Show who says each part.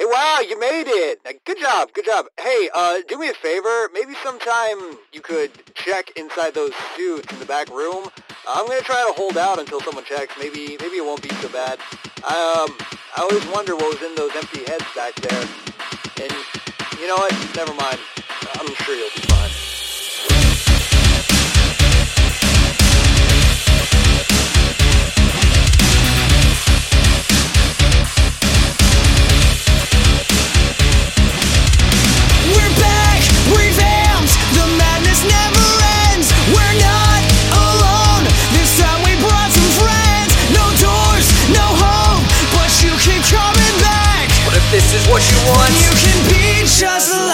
Speaker 1: Hey, wow, you made it. Good job, good job. Hey, uh, do me a favor. Maybe sometime you could check inside those suits in the back room. I'm gonna try to hold out until someone checks. Maybe, maybe it won't be so bad. I, um, I always wonder what was in those empty heads back there. And you know what? Never mind.
Speaker 2: this
Speaker 3: is what you want.
Speaker 2: You can be just like